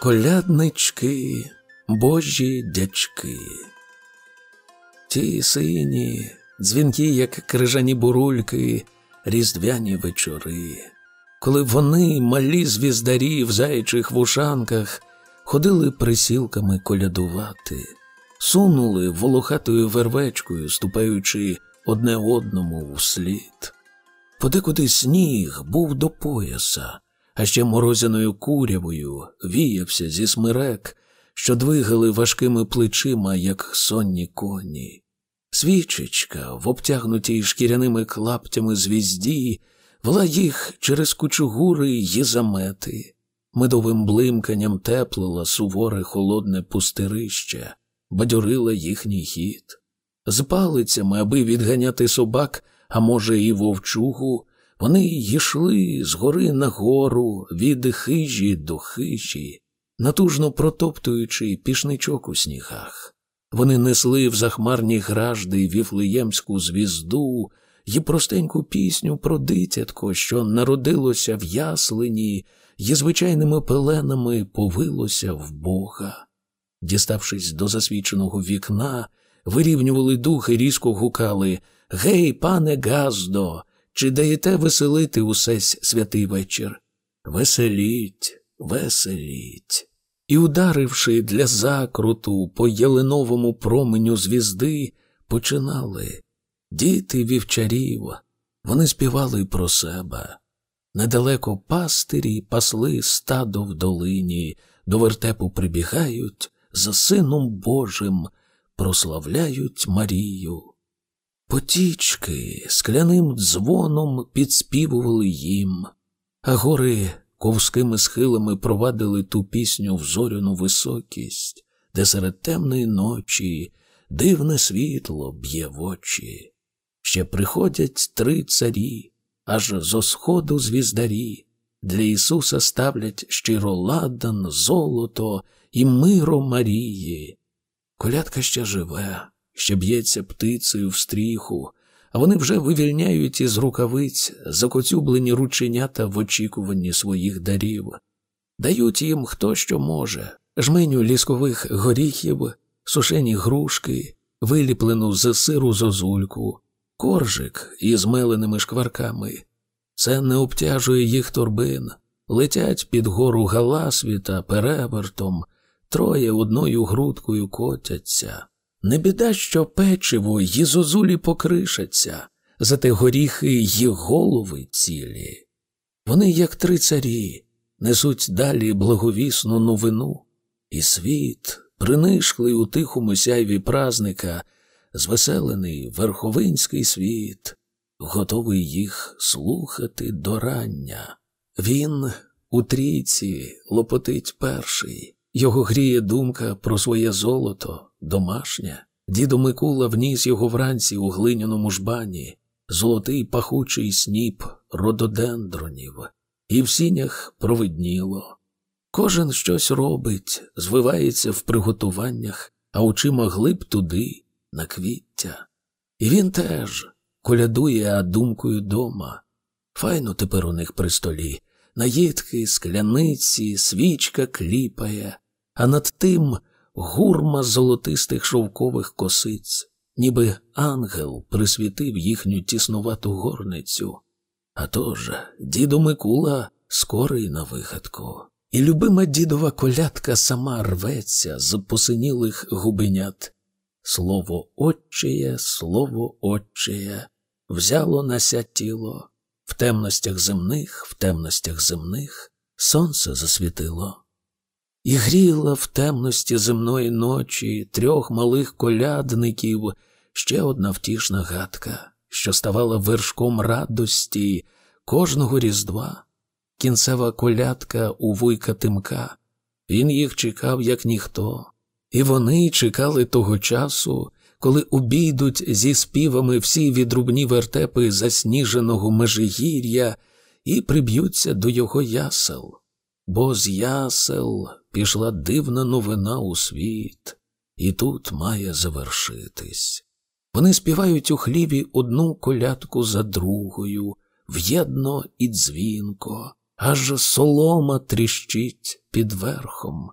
Коляднички, божі дячки. Ті сині, дзвінкі, як крижані бурульки, різдвяні вечори, коли вони, малі звіздарі в зайчих вушанках, ходили присілками колядувати, сунули волохатою вервечкою, ступаючи одне одному вслід. Подекуди сніг був до пояса, а ще морозяною курявою віявся зі смирек, що двигали важкими плечима, як сонні коні. Свічечка, в обтягнутій шкіряними клаптями звізді, вела їх через кучугури й замети, медовим блимканням теплила суворе холодне пустирище, бадьорила їхній хід. З палицями, аби відганяти собак, а може, і вовчугу, вони йшли з гори на гору, від хижі до хижі, натужно протоптуючи пішничок у снігах. Вони несли в захмарні гражди віфлеємську звізду й простеньку пісню про дитятко, що народилося в яслині, й звичайними пеленами повилося в Бога. Діставшись до засвіченого вікна, вирівнювали дух і різко гукали Гей, пане Газдо, чи даєте веселити усесь святий вечір? Веселіть, веселіть. І, ударивши для закруту по ялиновому променю звізди, починали. Діти вівчарів, вони співали про себе. Недалеко пастирі пасли стадо в долині, до вертепу прибігають, за Сином Божим прославляють Марію. Потічки скляним дзвоном підспівували їм, а гори ковськими схилами провадили ту пісню в зоряну високість, де серед темної ночі дивне світло б'є в очі. Ще приходять три царі, аж зо сходу звіздарі, для Ісуса ставлять щиро ладан, золото і миро Марії. Колядка ще живе ще б'ється птицею в стріху, а вони вже вивільняють із рукавиць закоцюблені рученята в очікуванні своїх дарів, дають їм хто що може, жменю ліскових горіхів, сушені грушки, виліплену з сиру зозульку, коржик із меленими шкварками. Це не обтяжує їх торбин, летять під гору галасвіта перевертом, троє одною грудкою котяться. Не біда, що печиво й зозулі покришаться, зате горіхи й голови цілі. Вони, як три царі, несуть далі благовісну новину, і світ, принишклий у тихому сяйві празника, звеселений верховинський світ, готовий їх слухати до рання. Він у трійці лопотить перший. Його гріє думка про своє золото, домашнє. Дідо Микула вніс його вранці у глиняному жбані, золотий пахучий сніп рододендронів, і в сінях провидніло. Кожен щось робить, звивається в приготуваннях, а очима глиб туди, на квіття. І він теж колядує а думкою дома. Файно тепер у них при столі наїдки, скляниці, свічка кліпає, а над тим гурма золотистих шовкових косиць, ніби ангел присвітив їхню тіснувату горницю. А тож дідо Микула скорий на вигадку, і любима дідова колядка сама рветься з посинілих губенят. Слово отчеє, слово отчеє, взяло нася тіло, в темностях земних, в темностях земних сонце засвітило. І гріла в темності земної ночі трьох малих колядників ще одна втішна гадка, що ставала вершком радості кожного різдва, кінцева колядка у вуйка Тимка. Він їх чекав, як ніхто, і вони чекали того часу, коли обійдуть зі співами всі відрубні вертепи засніженого межигір'я і приб'ються до його ясел. Бо з ясел пішла дивна новина у світ, і тут має завершитись. Вони співають у хліві одну колядку за другою, в'єдно і дзвінко, аж солома тріщить під верхом.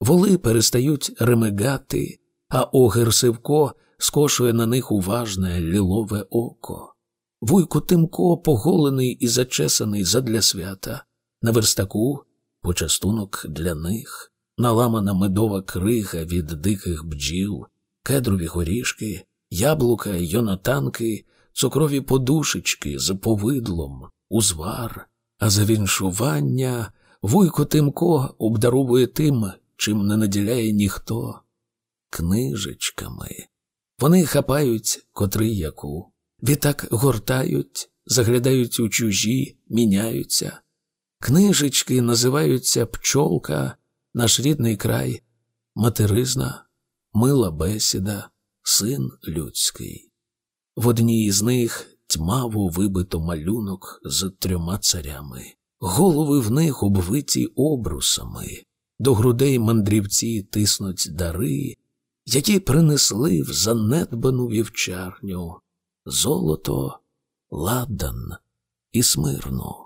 Воли перестають ремигати, а огір Сивко скошує на них уважне лілове око. Вуйко Тимко, поголений і зачесаний задля свята, на верстаку почастунок для них, наламана медова крига від диких бджіл, кедрові горішки, яблука, йонатанки, цукрові подушечки з повидлом, узвар, а за віншування вуйко Тимко обдаровує тим, чим не наділяє ніхто книжечками. Вони хапають котрий яку, відтак гортають, заглядають у чужі, міняються. Книжечки називаються пчолка, наш рідний край, материзна, мила бесіда, син людський. В одній із них тьмаво вибито малюнок з трьома царями, голови в них обвиті обрусами, до грудей мандрівці тиснуть дари, які принесли в занедбану вівчарню золото, ладан і смирну.